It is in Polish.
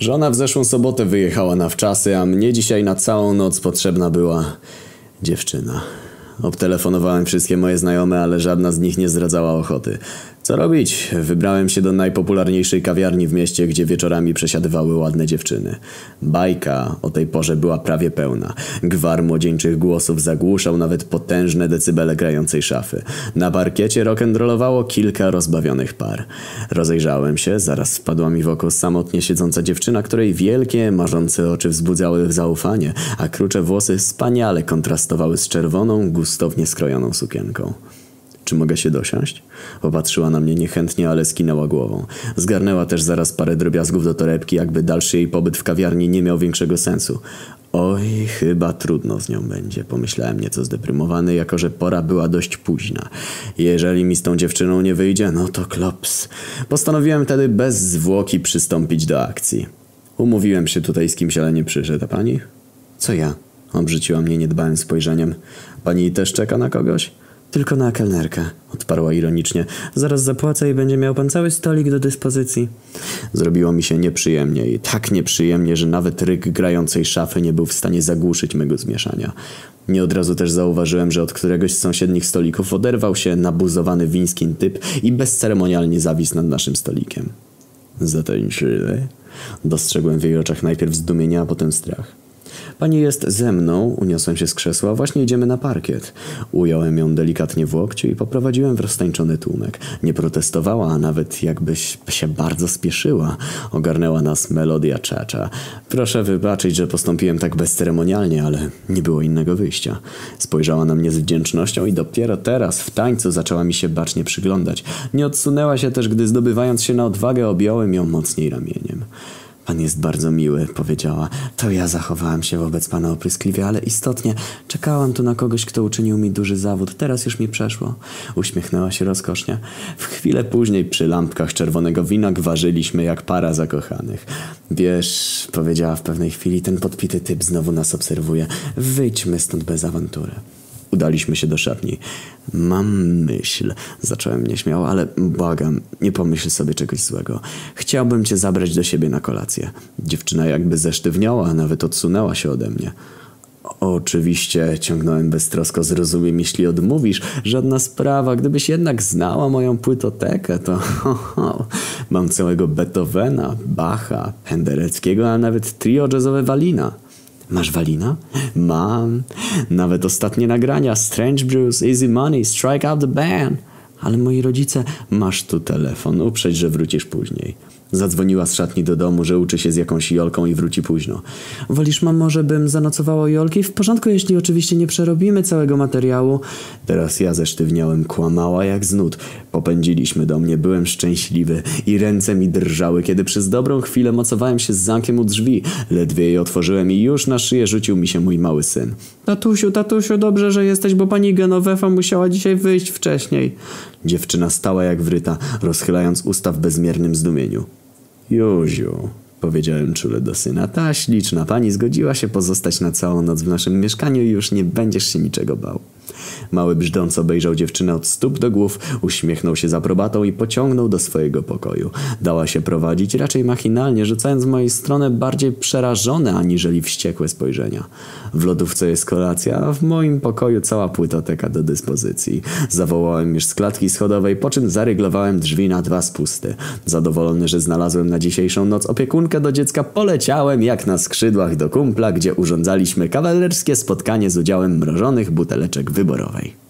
Żona w zeszłą sobotę wyjechała na wczasy, a mnie dzisiaj na całą noc potrzebna była dziewczyna. Obtelefonowałem wszystkie moje znajome, ale żadna z nich nie zdradzała ochoty. Co robić? Wybrałem się do najpopularniejszej kawiarni w mieście, gdzie wieczorami przesiadywały ładne dziewczyny. Bajka o tej porze była prawie pełna. Gwar młodzieńczych głosów zagłuszał nawet potężne decybele grającej szafy. Na parkiecie rock'n'rollowało kilka rozbawionych par. Rozejrzałem się, zaraz wpadła mi w oko samotnie siedząca dziewczyna, której wielkie, marzące oczy wzbudzały zaufanie, a krucze włosy wspaniale kontrastowały z czerwoną, gustownie skrojoną sukienką. Czy mogę się dosiąść? Popatrzyła na mnie niechętnie, ale skinęła głową. Zgarnęła też zaraz parę drobiazgów do torebki, jakby dalszy jej pobyt w kawiarni nie miał większego sensu. Oj, chyba trudno z nią będzie, pomyślałem nieco zdeprymowany, jako że pora była dość późna. Jeżeli mi z tą dziewczyną nie wyjdzie, no to klops. Postanowiłem wtedy bez zwłoki przystąpić do akcji. Umówiłem się tutaj z kimś, ale nie przyszedł, a pani? Co ja? Obrzuciła mnie niedbałym spojrzeniem. Pani też czeka na kogoś? Tylko na kelnerkę, odparła ironicznie. Zaraz zapłacę i będzie miał pan cały stolik do dyspozycji. Zrobiło mi się nieprzyjemnie i tak nieprzyjemnie, że nawet ryk grającej szafy nie był w stanie zagłuszyć mego zmieszania. Nie od razu też zauważyłem, że od któregoś z sąsiednich stolików oderwał się nabuzowany wińskim typ i bezceremonialnie zawisł nad naszym stolikiem. Zatańczyły? Dostrzegłem w jej oczach najpierw zdumienie, a potem strach. Pani jest ze mną, uniosłem się z krzesła, właśnie idziemy na parkiet. Ująłem ją delikatnie w łokciu i poprowadziłem w roztańczony tłumek. Nie protestowała, a nawet jakbyś się bardzo spieszyła. Ogarnęła nas melodia czacza. Proszę wybaczyć, że postąpiłem tak bezceremonialnie, ale nie było innego wyjścia. Spojrzała na mnie z wdzięcznością i dopiero teraz w tańcu zaczęła mi się bacznie przyglądać. Nie odsunęła się też, gdy zdobywając się na odwagę objąłem ją mocniej ramieniem. Pan jest bardzo miły, powiedziała. To ja zachowałam się wobec pana opryskliwie, ale istotnie czekałam tu na kogoś, kto uczynił mi duży zawód. Teraz już mi przeszło. Uśmiechnęła się rozkosznie. W chwilę później przy lampkach czerwonego wina gwarzyliśmy jak para zakochanych. Wiesz, powiedziała w pewnej chwili, ten podpity typ znowu nas obserwuje. Wyjdźmy stąd bez awantury. Udaliśmy się do szatni. Mam myśl, zacząłem nieśmiało, ale błagam, nie pomyśl sobie czegoś złego. Chciałbym cię zabrać do siebie na kolację. Dziewczyna jakby zesztywniała, nawet odsunęła się ode mnie. Oczywiście, ciągnąłem beztrosko, zrozumiem, jeśli odmówisz. Żadna sprawa. Gdybyś jednak znała moją płytotekę, to ho, ho, mam całego Beethovena, Bacha, Pendereckiego, a nawet trio jazzowe Walina. Masz Walina? Mam. Nawet ostatnie nagrania. Strange Brews, Easy Money, Strike Out the Band. Ale moi rodzice, masz tu telefon. Uprzeć, że wrócisz później. Zadzwoniła z szatni do domu, że uczy się z jakąś Jolką i wróci późno. Wolisz, mamo, żebym zanocowała Jolki? W porządku, jeśli oczywiście nie przerobimy całego materiału. Teraz ja zesztywniałem, kłamała jak znud. Popędziliśmy do mnie, byłem szczęśliwy i ręce mi drżały, kiedy przez dobrą chwilę mocowałem się z zamkiem u drzwi. Ledwie je otworzyłem i już na szyję rzucił mi się mój mały syn. Tatusiu, tatusiu, dobrze, że jesteś, bo pani Genovefa musiała dzisiaj wyjść wcześniej. Dziewczyna stała jak wryta, rozchylając usta w bezmiernym zdumieniu. Józiu, powiedziałem czule do syna, ta śliczna pani zgodziła się pozostać na całą noc w naszym mieszkaniu i już nie będziesz się niczego bał. Mały brzdąc obejrzał dziewczynę od stóp do głów, uśmiechnął się z aprobatą i pociągnął do swojego pokoju. Dała się prowadzić raczej machinalnie, rzucając w mojej stronę bardziej przerażone aniżeli wściekłe spojrzenia. W lodówce jest kolacja, a w moim pokoju cała płytoteka do dyspozycji. Zawołałem już z klatki schodowej, po czym zaryglowałem drzwi na dwa spusty. Zadowolony, że znalazłem na dzisiejszą noc opiekunkę do dziecka, poleciałem jak na skrzydłach do kumpla, gdzie urządzaliśmy kawalerskie spotkanie z udziałem mrożonych buteleczek wyborowej.